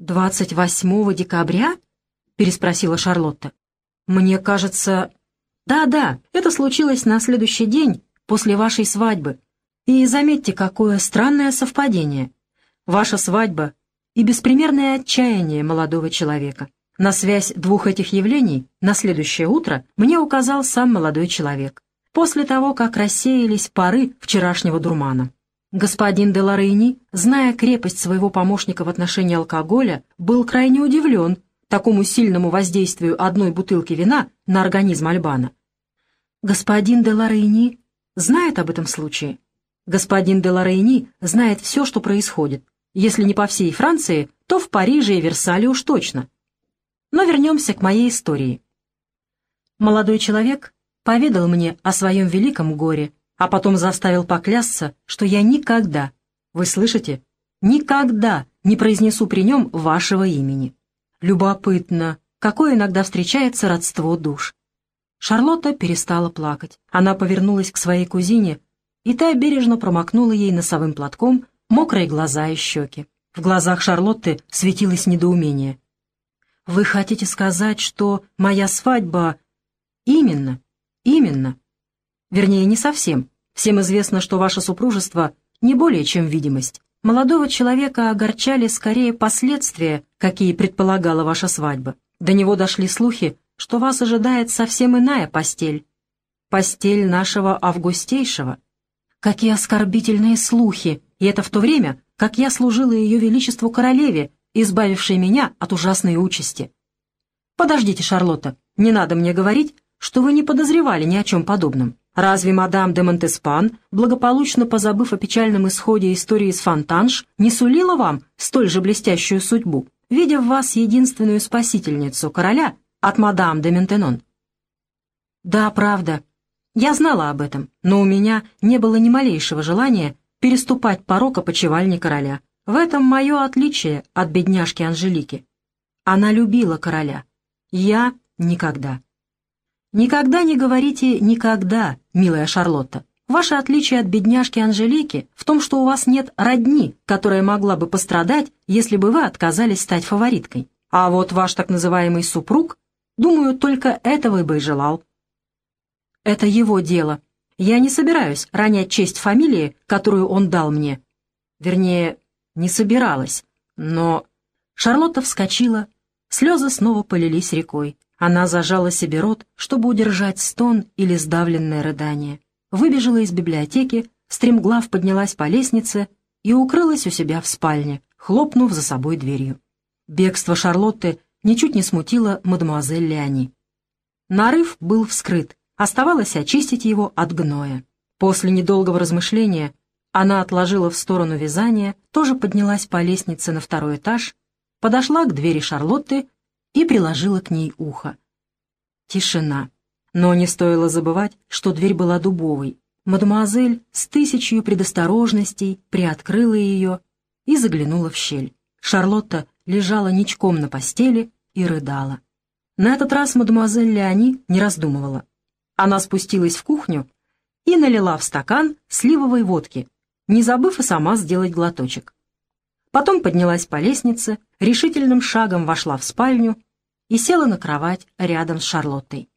«28 декабря?» — переспросила Шарлотта. «Мне кажется...» «Да-да, это случилось на следующий день после вашей свадьбы. И заметьте, какое странное совпадение. Ваша свадьба и беспримерное отчаяние молодого человека. На связь двух этих явлений на следующее утро мне указал сам молодой человек. После того, как рассеялись пары вчерашнего дурмана. Господин де Лорейни, зная крепость своего помощника в отношении алкоголя, был крайне удивлен такому сильному воздействию одной бутылки вина на организм Альбана. Господин де Лорейни знает об этом случае. Господин де Лорейни знает все, что происходит. Если не по всей Франции, то в Париже и Версале уж точно. Но вернемся к моей истории. Молодой человек поведал мне о своем великом горе, а потом заставил поклясться, что я никогда, вы слышите, никогда не произнесу при нем вашего имени. Любопытно, какое иногда встречается родство душ. Шарлотта перестала плакать. Она повернулась к своей кузине, и та бережно промокнула ей носовым платком мокрые глаза и щеки. В глазах Шарлотты светилось недоумение. «Вы хотите сказать, что моя свадьба...» «Именно, именно. Вернее, не совсем. Всем известно, что ваше супружество не более чем видимость. Молодого человека огорчали скорее последствия, какие предполагала ваша свадьба. До него дошли слухи, что вас ожидает совсем иная постель. Постель нашего августейшего. Какие оскорбительные слухи! И это в то время, как я служила ее величеству королеве, избавившей меня от ужасной участи. Подождите, Шарлотта, не надо мне говорить, что вы не подозревали ни о чем подобном. Разве мадам де Монтеспан, благополучно позабыв о печальном исходе истории с Фонтанш, не сулила вам столь же блестящую судьбу, видя в вас единственную спасительницу короля от мадам де Ментенон? Да, правда. Я знала об этом, но у меня не было ни малейшего желания переступать порог опочивальни короля. В этом мое отличие от бедняжки Анжелики. Она любила короля. Я никогда. Никогда не говорите «никогда», милая Шарлотта. Ваше отличие от бедняжки Анжелики в том, что у вас нет родни, которая могла бы пострадать, если бы вы отказались стать фавориткой. А вот ваш так называемый супруг, думаю, только этого бы и желал. Это его дело. Я не собираюсь ронять честь фамилии, которую он дал мне. Вернее, не собиралась, но... Шарлотта вскочила, слезы снова полились рекой. Она зажала себе рот, чтобы удержать стон или сдавленное рыдание. Выбежала из библиотеки, стремглав поднялась по лестнице и укрылась у себя в спальне, хлопнув за собой дверью. Бегство Шарлотты ничуть не смутило мадемуазель Леони. Нарыв был вскрыт, оставалось очистить его от гноя. После недолгого размышления она отложила в сторону вязания, тоже поднялась по лестнице на второй этаж, подошла к двери Шарлотты и приложила к ней ухо. Тишина. Но не стоило забывать, что дверь была дубовой. Мадемуазель с тысячью предосторожностей приоткрыла ее и заглянула в щель. Шарлотта лежала ничком на постели и рыдала. На этот раз мадемуазель Леони не раздумывала. Она спустилась в кухню и налила в стакан сливовой водки, не забыв и сама сделать глоточек. Потом поднялась по лестнице, решительным шагом вошла в спальню и села на кровать рядом с Шарлоттой.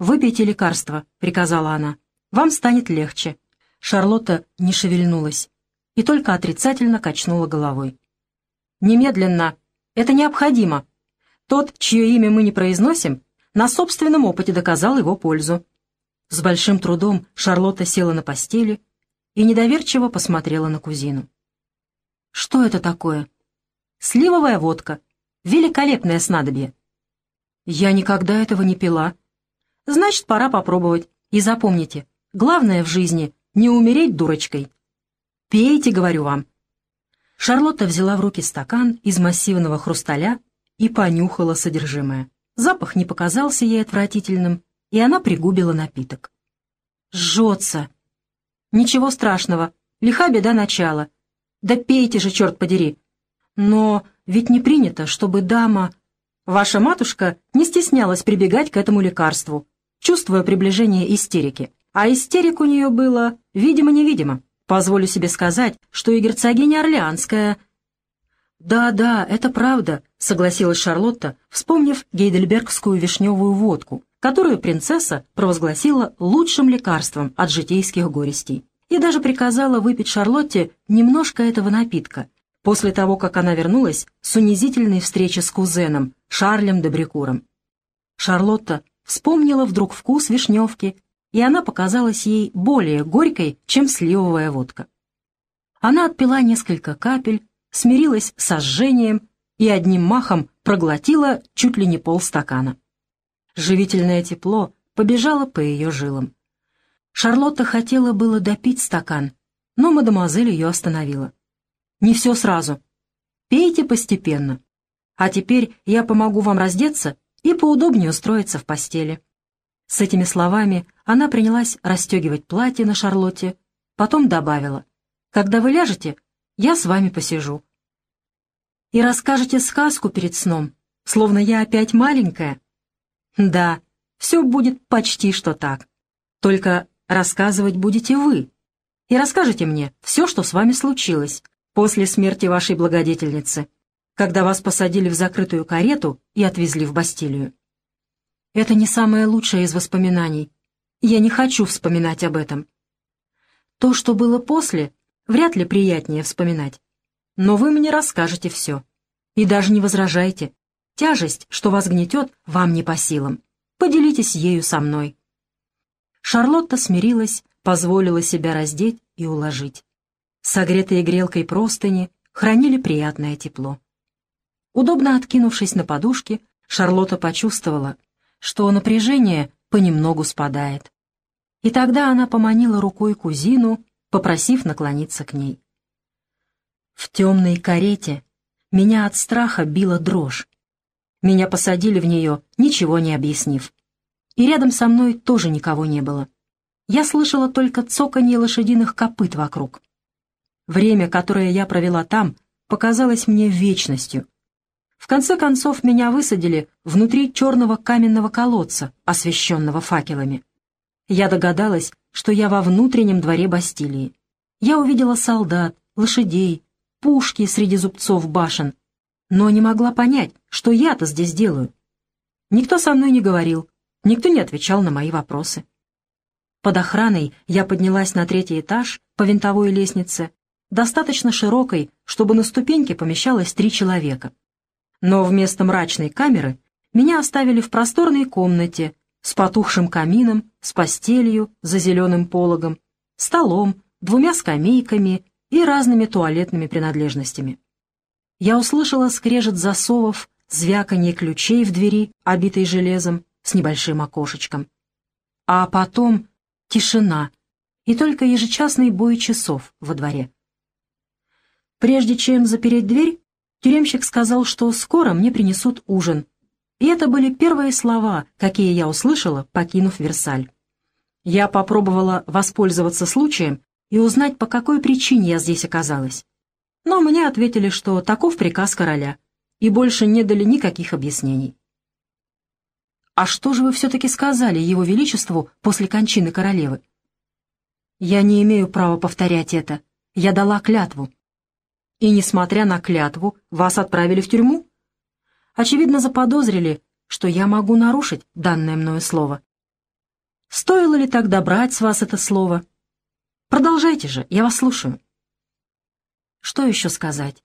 «Выпейте лекарство», — приказала она. «Вам станет легче». Шарлотта не шевельнулась и только отрицательно качнула головой. «Немедленно! Это необходимо! Тот, чье имя мы не произносим, на собственном опыте доказал его пользу». С большим трудом Шарлотта села на постели и недоверчиво посмотрела на кузину. «Что это такое?» «Сливовая водка», Великолепное снадобье. Я никогда этого не пила. Значит, пора попробовать. И запомните, главное в жизни — не умереть дурочкой. Пейте, говорю вам. Шарлотта взяла в руки стакан из массивного хрусталя и понюхала содержимое. Запах не показался ей отвратительным, и она пригубила напиток. «Жжется!» «Ничего страшного, лиха беда начала. Да пейте же, черт подери!» «Но ведь не принято, чтобы дама... Ваша матушка не стеснялась прибегать к этому лекарству, чувствуя приближение истерики. А истерик у нее было, видимо-невидимо. Позволю себе сказать, что и герцогиня Орлеанская... «Да, да, это правда», — согласилась Шарлотта, вспомнив гейдельбергскую вишневую водку, которую принцесса провозгласила лучшим лекарством от житейских горестей, и даже приказала выпить Шарлотте немножко этого напитка, после того, как она вернулась с унизительной встречи с кузеном, Шарлем де Брикуром. Шарлотта вспомнила вдруг вкус вишневки, и она показалась ей более горькой, чем сливовая водка. Она отпила несколько капель, смирилась с сожжением и одним махом проглотила чуть ли не полстакана. Живительное тепло побежало по ее жилам. Шарлотта хотела было допить стакан, но мадемуазель ее остановила. «Не все сразу. Пейте постепенно. А теперь я помогу вам раздеться и поудобнее устроиться в постели». С этими словами она принялась расстегивать платье на Шарлотте, потом добавила, «Когда вы ляжете, я с вами посижу». «И расскажете сказку перед сном, словно я опять маленькая?» «Да, все будет почти что так. Только рассказывать будете вы. И расскажете мне все, что с вами случилось после смерти вашей благодетельницы, когда вас посадили в закрытую карету и отвезли в Бастилию. Это не самое лучшее из воспоминаний. Я не хочу вспоминать об этом. То, что было после, вряд ли приятнее вспоминать. Но вы мне расскажете все. И даже не возражайте. Тяжесть, что вас гнетет, вам не по силам. Поделитесь ею со мной. Шарлотта смирилась, позволила себя раздеть и уложить. Согретые грелкой простыни хранили приятное тепло. Удобно откинувшись на подушке, Шарлотта почувствовала, что напряжение понемногу спадает. И тогда она поманила рукой кузину, попросив наклониться к ней. В темной карете меня от страха била дрожь. Меня посадили в нее, ничего не объяснив. И рядом со мной тоже никого не было. Я слышала только цоканье лошадиных копыт вокруг. Время, которое я провела там, показалось мне вечностью. В конце концов, меня высадили внутри черного каменного колодца, освещенного факелами. Я догадалась, что я во внутреннем дворе Бастилии. Я увидела солдат, лошадей, пушки среди зубцов башен, но не могла понять, что я-то здесь делаю. Никто со мной не говорил, никто не отвечал на мои вопросы. Под охраной я поднялась на третий этаж по винтовой лестнице, достаточно широкой, чтобы на ступеньке помещалось три человека. Но вместо мрачной камеры меня оставили в просторной комнате с потухшим камином, с постелью за зеленым пологом, столом, двумя скамейками и разными туалетными принадлежностями я услышала скрежет засовов, звяканье ключей в двери, обитой железом, с небольшим окошечком. А потом тишина и только ежечасный бой часов во дворе. Прежде чем запереть дверь, тюремщик сказал, что скоро мне принесут ужин. И это были первые слова, какие я услышала, покинув Версаль. Я попробовала воспользоваться случаем и узнать, по какой причине я здесь оказалась но мне ответили, что таков приказ короля, и больше не дали никаких объяснений. «А что же вы все-таки сказали его величеству после кончины королевы?» «Я не имею права повторять это. Я дала клятву». «И, несмотря на клятву, вас отправили в тюрьму?» «Очевидно, заподозрили, что я могу нарушить данное мною слово». «Стоило ли тогда брать с вас это слово?» «Продолжайте же, я вас слушаю». Что еще сказать?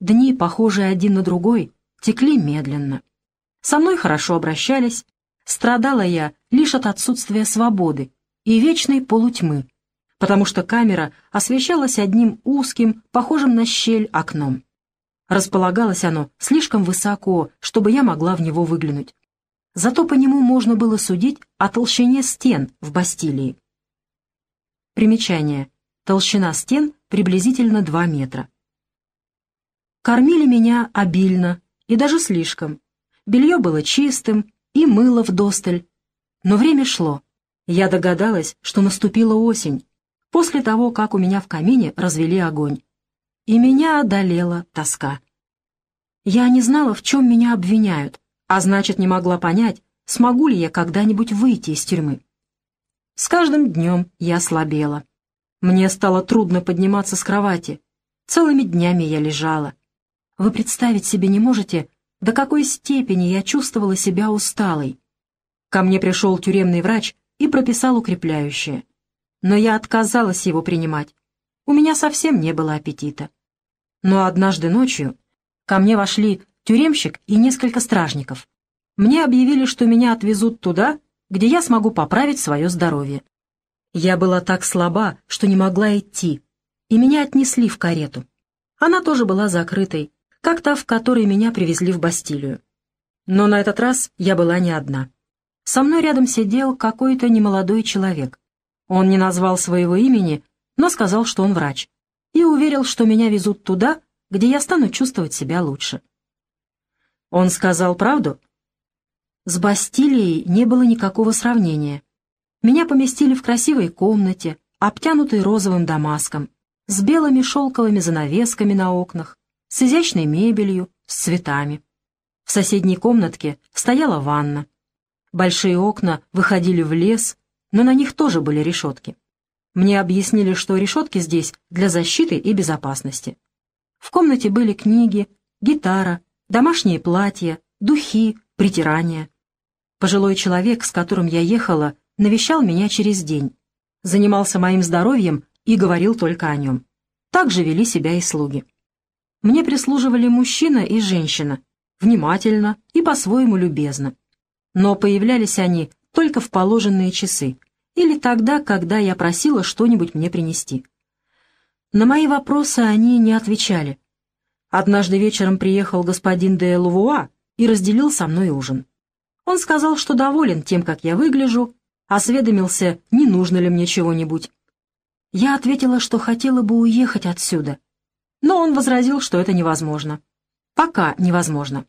Дни, похожие один на другой, текли медленно. Со мной хорошо обращались, страдала я лишь от отсутствия свободы и вечной полутьмы, потому что камера освещалась одним узким, похожим на щель окном. Располагалось оно слишком высоко, чтобы я могла в него выглянуть. Зато по нему можно было судить о толщине стен в Бастилии. Примечание. Толщина стен приблизительно 2 метра. Кормили меня обильно и даже слишком. Белье было чистым и мыло вдосталь. Но время шло. Я догадалась, что наступила осень, после того, как у меня в камине развели огонь. И меня одолела тоска. Я не знала, в чем меня обвиняют, а значит, не могла понять, смогу ли я когда-нибудь выйти из тюрьмы. С каждым днем я слабела. Мне стало трудно подниматься с кровати. Целыми днями я лежала. Вы представить себе не можете, до какой степени я чувствовала себя усталой. Ко мне пришел тюремный врач и прописал укрепляющее. Но я отказалась его принимать. У меня совсем не было аппетита. Но однажды ночью ко мне вошли тюремщик и несколько стражников. Мне объявили, что меня отвезут туда, где я смогу поправить свое здоровье. Я была так слаба, что не могла идти, и меня отнесли в карету. Она тоже была закрытой, как та, в которой меня привезли в Бастилию. Но на этот раз я была не одна. Со мной рядом сидел какой-то немолодой человек. Он не назвал своего имени, но сказал, что он врач, и уверил, что меня везут туда, где я стану чувствовать себя лучше. Он сказал правду? С Бастилией не было никакого сравнения. Меня поместили в красивой комнате, обтянутой розовым дамаском, с белыми шелковыми занавесками на окнах, с изящной мебелью, с цветами. В соседней комнатке стояла ванна. Большие окна выходили в лес, но на них тоже были решетки. Мне объяснили, что решетки здесь для защиты и безопасности. В комнате были книги, гитара, домашние платья, духи, притирания. Пожилой человек, с которым я ехала, навещал меня через день, занимался моим здоровьем и говорил только о нем. Так же вели себя и слуги. Мне прислуживали мужчина и женщина, внимательно и по-своему любезно. Но появлялись они только в положенные часы или тогда, когда я просила что-нибудь мне принести. На мои вопросы они не отвечали. Однажды вечером приехал господин де Лувуа и разделил со мной ужин. Он сказал, что доволен тем, как я выгляжу, осведомился, не нужно ли мне чего-нибудь. Я ответила, что хотела бы уехать отсюда, но он возразил, что это невозможно. Пока невозможно.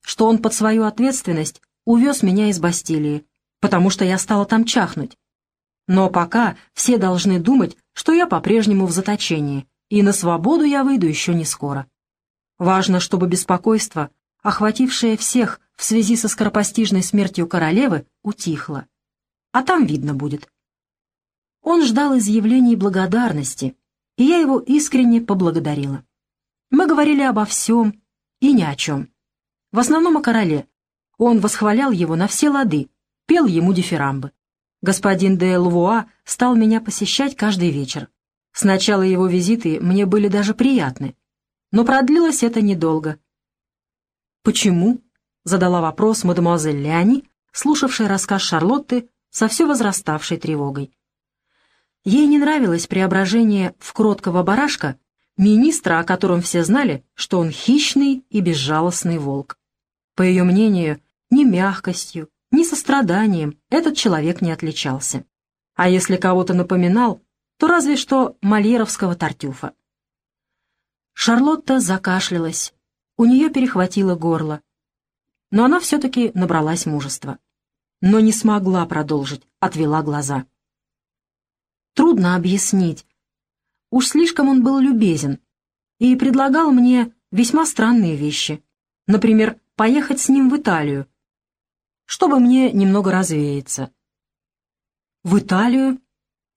Что он под свою ответственность увез меня из Бастилии, потому что я стала там чахнуть. Но пока все должны думать, что я по-прежнему в заточении, и на свободу я выйду еще не скоро. Важно, чтобы беспокойство, охватившее всех в связи со скоропостижной смертью королевы, утихло. А там видно будет. Он ждал изъявлений благодарности, и я его искренне поблагодарила. Мы говорили обо всем и ни о чем. В основном о короле. Он восхвалял его на все лады, пел ему дифирамбы. Господин де Лувуа стал меня посещать каждый вечер. Сначала его визиты мне были даже приятны, но продлилось это недолго. Почему? задала вопрос мадемуазель Леони, слушавшая рассказ Шарлотты со все возраставшей тревогой. Ей не нравилось преображение в кроткого барашка министра, о котором все знали, что он хищный и безжалостный волк. По ее мнению, ни мягкостью, ни состраданием этот человек не отличался. А если кого-то напоминал, то разве что мольеровского тартюфа. Шарлотта закашлялась, у нее перехватило горло но она все-таки набралась мужества. Но не смогла продолжить, отвела глаза. Трудно объяснить. Уж слишком он был любезен и предлагал мне весьма странные вещи. Например, поехать с ним в Италию, чтобы мне немного развеяться. «В Италию?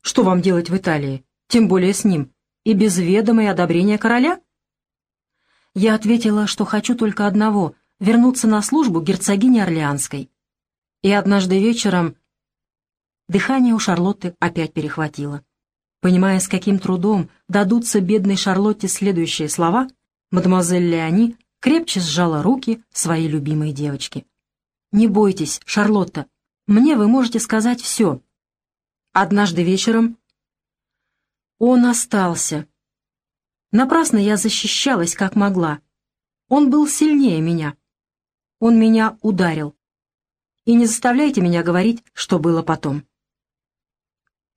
Что вам делать в Италии? Тем более с ним. И без ведома и одобрения короля?» Я ответила, что хочу только одного вернуться на службу герцогини Орлеанской. И однажды вечером дыхание у Шарлотты опять перехватило. Понимая, с каким трудом дадутся бедной Шарлотте следующие слова, мадемуазель Леони крепче сжала руки своей любимой девочки. «Не бойтесь, Шарлотта, мне вы можете сказать все». Однажды вечером он остался. Напрасно я защищалась, как могла. Он был сильнее меня. Он меня ударил. И не заставляйте меня говорить, что было потом.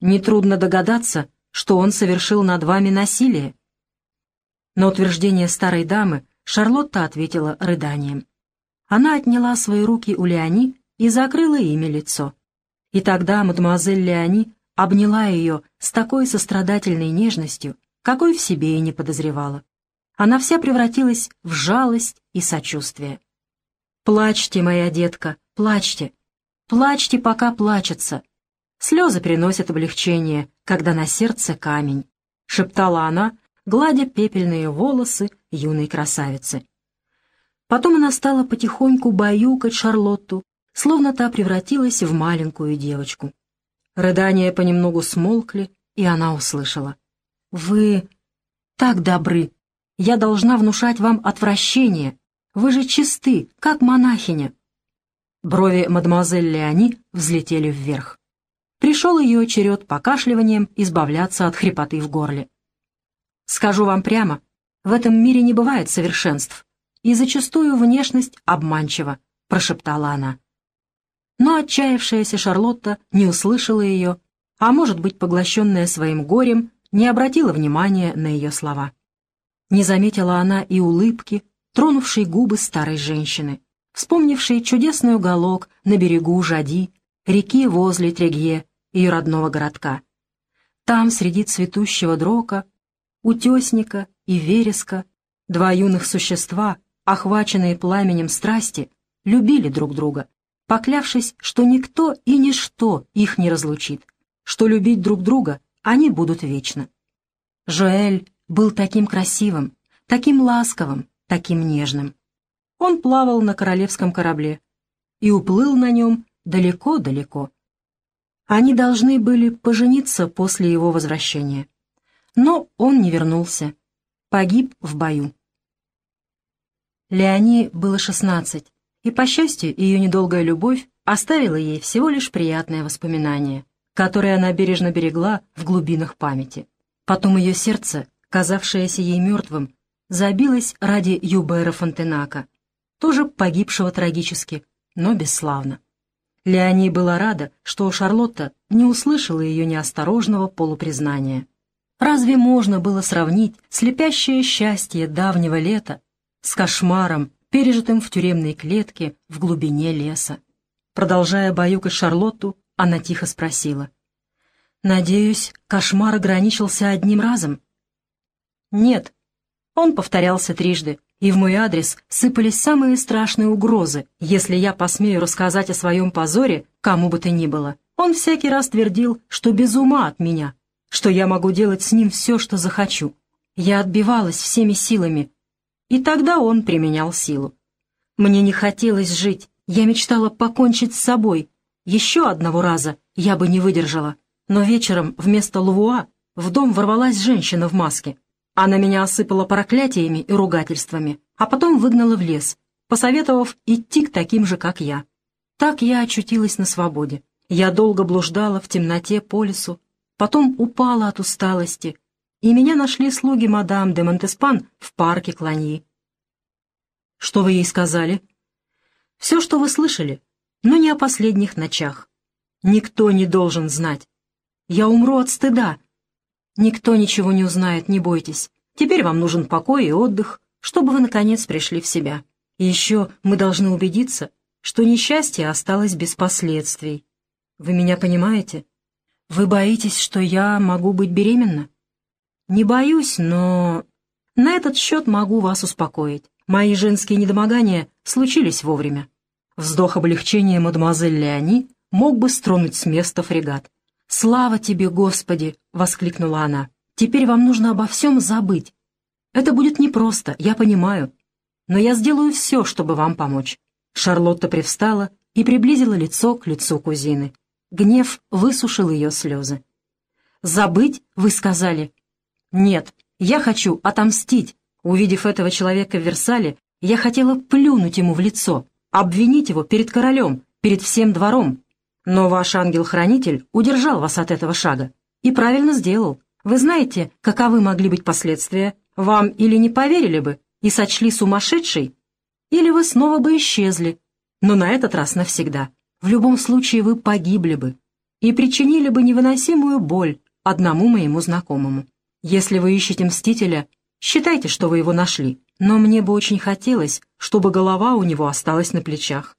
Нетрудно догадаться, что он совершил над вами насилие. На утверждение старой дамы Шарлотта ответила рыданием. Она отняла свои руки у Леони и закрыла ими лицо. И тогда мадемуазель Леони обняла ее с такой сострадательной нежностью, какой в себе и не подозревала. Она вся превратилась в жалость и сочувствие. Плачьте, моя детка, плачьте. Плачьте, пока плачется. Слезы приносят облегчение, когда на сердце камень, — шептала она, гладя пепельные волосы юной красавицы. Потом она стала потихоньку баюкать Шарлотту, словно та превратилась в маленькую девочку. Рыдания понемногу смолкли, и она услышала. «Вы так добры! Я должна внушать вам отвращение. Вы же чисты, как монахиня!» Брови мадемуазель Леони взлетели вверх. Пришел ее черед покашливанием избавляться от хрипоты в горле. «Скажу вам прямо, в этом мире не бывает совершенств, и зачастую внешность обманчива», — прошептала она. Но отчаявшаяся Шарлотта не услышала ее, а, может быть, поглощенная своим горем, не обратила внимания на ее слова. Не заметила она и улыбки, тронувшей губы старой женщины, вспомнившей чудесный уголок на берегу Жади, реки возле Трегье, ее родного городка. Там, среди цветущего дрока, утесника и вереска, два юных существа, охваченные пламенем страсти, любили друг друга, поклявшись, что никто и ничто их не разлучит, что любить друг друга они будут вечно. Жоэль был таким красивым, таким ласковым, таким нежным. Он плавал на королевском корабле и уплыл на нем далеко-далеко. Они должны были пожениться после его возвращения. Но он не вернулся, погиб в бою. Леони было шестнадцать, и, по счастью, ее недолгая любовь оставила ей всего лишь приятное воспоминание, которое она бережно берегла в глубинах памяти. Потом ее сердце, казавшееся ей мертвым, забилось ради Юбера Фонтенака, тоже погибшего трагически, но бесславно. Леони была рада, что Шарлотта не услышала ее неосторожного полупризнания. Разве можно было сравнить слепящее счастье давнего лета с кошмаром, пережитым в тюремной клетке в глубине леса. Продолжая баюкать Шарлотту, она тихо спросила. «Надеюсь, кошмар ограничился одним разом?» «Нет». Он повторялся трижды, и в мой адрес сыпались самые страшные угрозы, если я посмею рассказать о своем позоре кому бы то ни было. Он всякий раз твердил, что без ума от меня, что я могу делать с ним все, что захочу. Я отбивалась всеми силами, и тогда он применял силу. Мне не хотелось жить, я мечтала покончить с собой. Еще одного раза я бы не выдержала. Но вечером вместо Лувуа в дом ворвалась женщина в маске. Она меня осыпала проклятиями и ругательствами, а потом выгнала в лес, посоветовав идти к таким же, как я. Так я очутилась на свободе. Я долго блуждала в темноте по лесу, потом упала от усталости и меня нашли слуги мадам де Монтеспан в парке Кланьи. «Что вы ей сказали?» «Все, что вы слышали, но не о последних ночах. Никто не должен знать. Я умру от стыда. Никто ничего не узнает, не бойтесь. Теперь вам нужен покой и отдых, чтобы вы, наконец, пришли в себя. И еще мы должны убедиться, что несчастье осталось без последствий. Вы меня понимаете? Вы боитесь, что я могу быть беременна?» «Не боюсь, но...» «На этот счет могу вас успокоить. Мои женские недомогания случились вовремя». Вздох облегчения мадемуазель Леони мог бы стронуть с места фрегат. «Слава тебе, Господи!» — воскликнула она. «Теперь вам нужно обо всем забыть. Это будет непросто, я понимаю. Но я сделаю все, чтобы вам помочь». Шарлотта привстала и приблизила лицо к лицу кузины. Гнев высушил ее слезы. «Забыть, вы сказали?» Нет, я хочу отомстить. Увидев этого человека в Версале, я хотела плюнуть ему в лицо, обвинить его перед королем, перед всем двором. Но ваш ангел-хранитель удержал вас от этого шага. И правильно сделал. Вы знаете, каковы могли быть последствия? Вам или не поверили бы и сочли сумасшедшей, или вы снова бы исчезли, но на этот раз навсегда. В любом случае вы погибли бы и причинили бы невыносимую боль одному моему знакомому. Если вы ищете Мстителя, считайте, что вы его нашли, но мне бы очень хотелось, чтобы голова у него осталась на плечах.